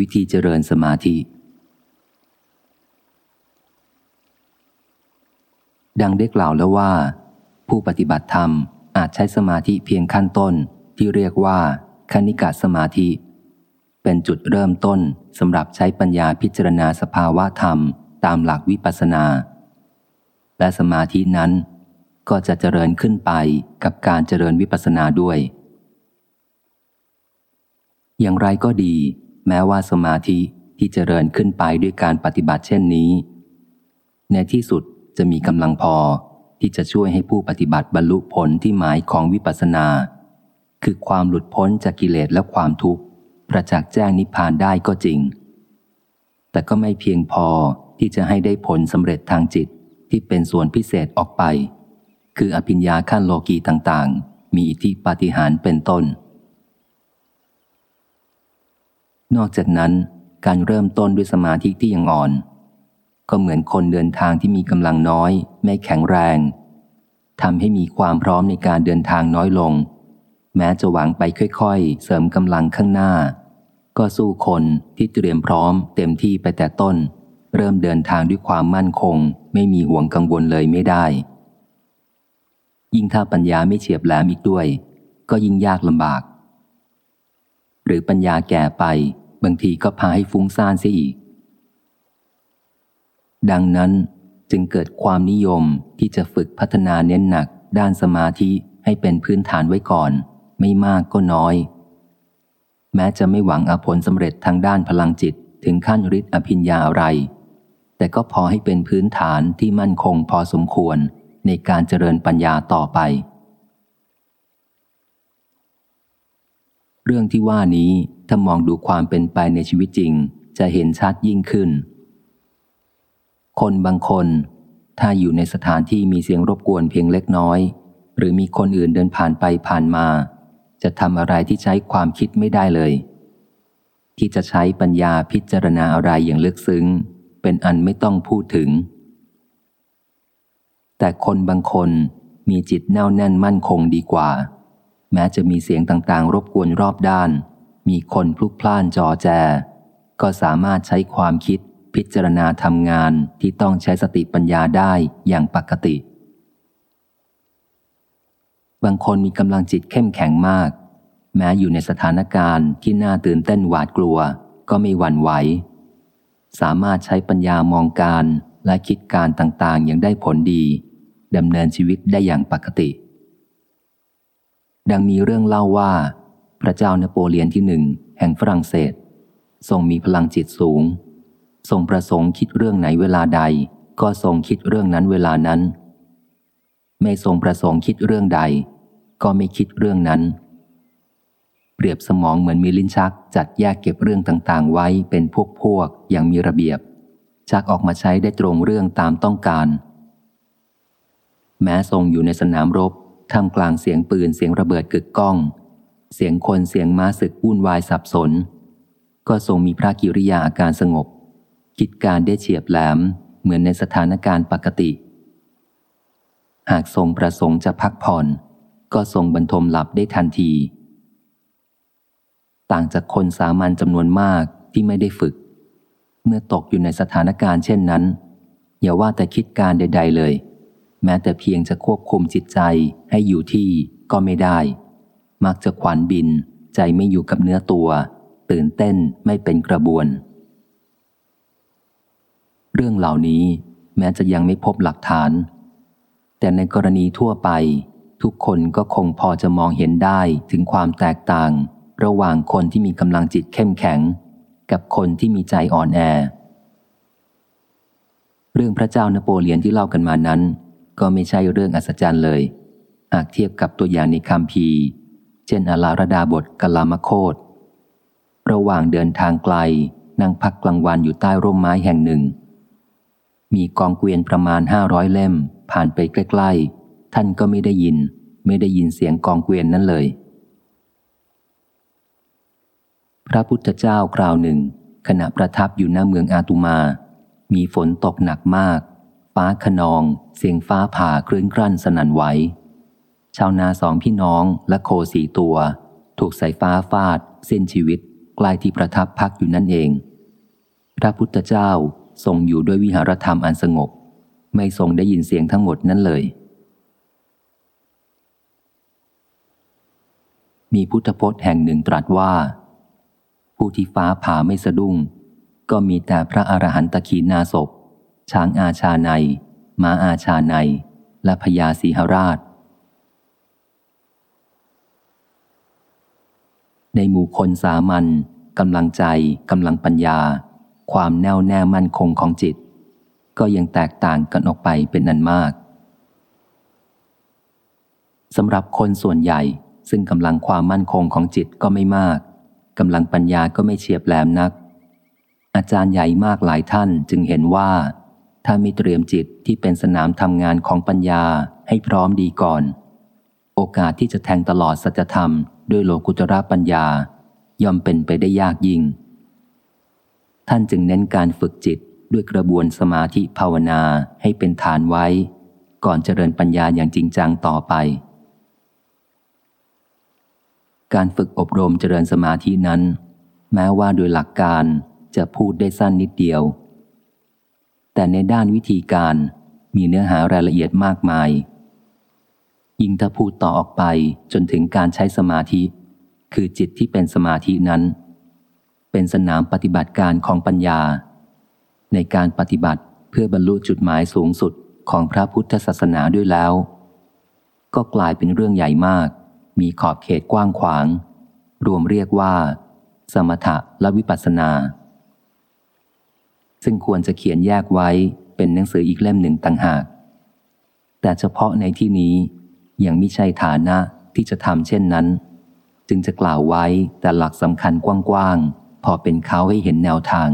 วิธีเจริญสมาธิ ดังได้กล่าวแล้วว่า ผู้ปฏิบัติธรรมอาจใช้สมาธิเพียงขั้นต้นที่เรียกว่าคณิกาสมาธิ เป็นจุดเริ่มต้นสำหรับใช้ปัญญาพิจารณาสภาวะธรรมตามหลักวิปัสสนา และสมาธินั้นก็จะเจริญขึ้นไปกับการเจริญวิปัสสนาด้วย อย่างไรก็ดี แม้ว่าสมาธิที่เจริญขึ้นไปด้วยการปฏิบัติเช่นนี้ ในที่สุดจะมีกำลังพอที่จะช่วยให้ผู้ปฏิบัติบรรลุผลที่หมายของวิปัสสนา คือความหลุดพ้นจากกิเลสและความทุกข์ประจักษ์แจ้งนิพพานได้ก็จริง แต่ก็ไม่เพียงพอที่จะให้ได้ผลสำเร็จทางจิตที่เป็นส่วนพิเศษออกไป คืออภิญญาขั้นโลกีต่างๆ มีอิทธิปาฏิหาริย์เป็นต้น นอกจากนั้นการเริ่มต้นด้วยสมาธิที่ยังอ่อน ก็เหมือนคนเดินทางที่มีกำลังน้อย ไม่แข็งแรงทำให้มีความพร้อมในการเดินทางน้อยลง แม้จะหวังไปค่อยๆ เสริมกำลังข้างหน้า ก็สู้คนที่เตรียมพร้อม เต็มที่ไปแต่ต้น เริ่มเดินทางด้วยความมั่นคง ไม่มีห่วงกังวลเลยไม่ได้ ยิ่งถ้าปัญญาไม่เฉียบแหลมอีกด้วย ก็ยิ่งยากลำบาก หรือปัญญาแก่ไป บางทีก็พาให้ฟุ้งซ่านเสียอีก ดังนั้นจึงเกิดความนิยมที่จะฝึกพัฒนาเน้นหนัก ด้านสมาธิให้เป็นพื้นฐานไว้ก่อน ไม่มากก็น้อย แม้จะไม่หวังอผลสำเร็จทางด้านพลังจิตถึงขั้นฤทธิ์อภิญญาอะไร แต่ก็พอให้เป็นพื้นฐานที่มั่นคงพอสมควรในการเจริญปัญญาต่อไป เรื่องที่ว่านี้ถ้ามองดูความเป็นไปในชีวิตจริง จะเห็นชัดยิ่งขึ้น คนบางคน ถ้าอยู่ในสถานที่มีเสียงรบกวนเพียงเล็กน้อย หรือมีคนอื่นเดินผ่านไปผ่านมา จะทำอะไรที่ใช้ความคิดไม่ได้เลย ที่จะใช้ปัญญาพิจารณาอะไรอย่างลึกซึ้ง เป็นอันไม่ต้องพูดถึง แต่คนบางคนมีจิตแน่วแน่นมั่นคงดีกว่า แม้จะมีเสียงต่างๆ รบกวนรอบด้าน มีคนพลุกพล่านจอแจ ก็สามารถใช้ความคิดพิจารณาทำงานที่ต้องใช้สติปัญญาได้อย่างปกติ บางคนมีกำลังจิตเข้มแข็งมาก แม้อยู่ในสถานการณ์ที่น่าตื่นเต้นหวาดกลัว ก็ไม่หวั่นไหว สามารถใช้ปัญญามองการและคิดการต่างๆ อย่างได้ผลดีดำเนินชีวิตได้อย่างปกติ ดังมีเรื่องเล่าว่า พระเจ้าเนโปเลียนที่หนึ่งแห่งฝรั่งเศส ทรงมีพลังจิตสูง ทรงประสงค์คิดเรื่องไหนเวลาใด ก็ทรงคิดเรื่องนั้นเวลานั้น ไม่ทรงประสงค์คิดเรื่องใด ก็ไม่คิดเรื่องนั้น เปรียบสมองเหมือนมีลิ้นชักจัดแยกเก็บเรื่องต่างๆ ไว้เป็นพวกพวกอย่างมีระเบียบ ชักออกมาใช้ได้ตรงเรื่องตามต้องการ แม้ทรงอยู่ในสนามรบ ท่ามกลางเสียงปืนเสียงระเบิดกึกก้อง เสียงคนเสียงม้าศึกวุ่นวายสับสน ก็ทรงมีพระกิริยาอาการสงบ คิดการได้เฉียบแหลมเหมือนในสถานการณ์ปกติ หากทรงประสงค์จะพักผ่อน ก็ทรงบรรทมหลับได้ทันที ต่างจากคนสามัญจำนวนมากที่ไม่ได้ฝึก เมื่อตกอยู่ในสถานการณ์เช่นนั้น อย่าว่าแต่คิดการใด ๆ เลย แม้แต่เพียงจะควบคุมจิตใจให้อยู่ที่ก็ไม่ได้ มักจะขวัญบิน ใจไม่อยู่กับเนื้อตัว ตื่นเต้นไม่เป็นกระบวน เรื่องเหล่านี้แม้จะยังไม่พบหลักฐาน แต่ในกรณีทั่วไป ทุกคนก็คงพอจะมองเห็นได้ถึงความแตกต่าง ระหว่างคนที่มีกำลังจิตเข้มแข็ง กับคนที่มีใจอ่อนแอ เรื่องพระเจ้านโปเลียนที่เล่ากันมานั้น ก็ไม่ใช่เรื่องอัศจรรย์เลย หากเทียบกับตัวอย่างในคำพีเช่นอลาระดาบทกลามโคตระหว่างเดินทางไกลนั่งพักกลางวันอยู่ใต้ร่มไม้แห่งหนึ่ง มีกองเกวียนประมาณห้าร้อยเล่ม ผ่านไปใกล้ๆ ท่านก็ไม่ได้ยิน ไม่ได้ยินเสียงกองเกวียนนั้นเลย พระพุทธเจ้าคราวหนึ่ง ขณะประทับอยู่หน้าเมืองอาตุมา มีฝนตกหนักมาก ฟ้าขนอง เสียงฟ้าผ่าคลื่นกรั้นสนั่นไหว ชาวนาสองพี่น้องและโคสีตัว ถูกสายฟ้าฟาด สิ้นชีวิตกใกล้ที่ประทับพักอยู่นั่นเอง พระพุทธเจ้าทรงอยู่ด้วยวิหารธรรมอันสงบ ไม่ทรงได้ยินเสียงทั้งหมดนั้นเลย มีพุทธพจน์แห่งหนึ่งตรัสว่า ผู้ที่ฟ้าผ่าไม่สะดุ้ง ก็มีแต่พระอรหันตขีนาศพ ช้างอาชาในม้าอาชาใน และพญาสีหราช ในหมู่คนสามัญกำลังใจกำลังปัญญา ความแน่วแน่มั่นคงของจิต ก็ยังแตกต่างกันออกไปเป็นนันมากสำหรับคนส่วนใหญ่ซึ่งกำลังความมั่นคงของจิตก็ไม่มากกำลังปัญญาก็ไม่เฉียบแหลมนัก อาจารย์ใหญ่มากหลายท่านจึงเห็นว่า ถ้ามีเตรียมจิตที่เป็นสนามทำงานของปัญญาให้พร้อมดีก่อน โอกาสที่จะแทงตลอดสัจธรรมด้วยโลกุตระปัญญา ย่อมเป็นไปได้ยากยิ่ง ท่านจึงเน้นการฝึกจิตด้วยกระบวนสมาธิภาวนาให้เป็นฐานไว้ ก่อนเจริญปัญญาอย่างจริงจังต่อไป การฝึกอบรมเจริญสมาธินั้น แม้ว่าโดยหลักการจะพูดได้สั้นนิดเดียว แต่ในด้านวิธีการมีเนื้อหารายละเอียดมากมาย ยิ่งถ้าพูดต่อออกไปจนถึงการใช้สมาธิ คือจิตที่เป็นสมาธินั้น เป็นสนามปฏิบัติการของปัญญา ในการปฏิบัติเพื่อบรรลุจุดหมายสูงสุดของพระพุทธศาสนาด้วยแล้ว ก็กลายเป็นเรื่องใหญ่มาก มีขอบเขตกว้างขวาง รวมเรียกว่า สมถะและวิปัสสนา ซึ่งควรจะเขียนแยกไว้เป็นหนังสืออีกเล่มหนึ่งต่างหาก แต่เฉพาะในที่นี้ยังไม่ใช่ฐานะที่จะทำเช่นนั้น จึงจะกล่าวไว้แต่หลักสำคัญกว้างๆ พอเป็นเขาให้เห็นแนวทาง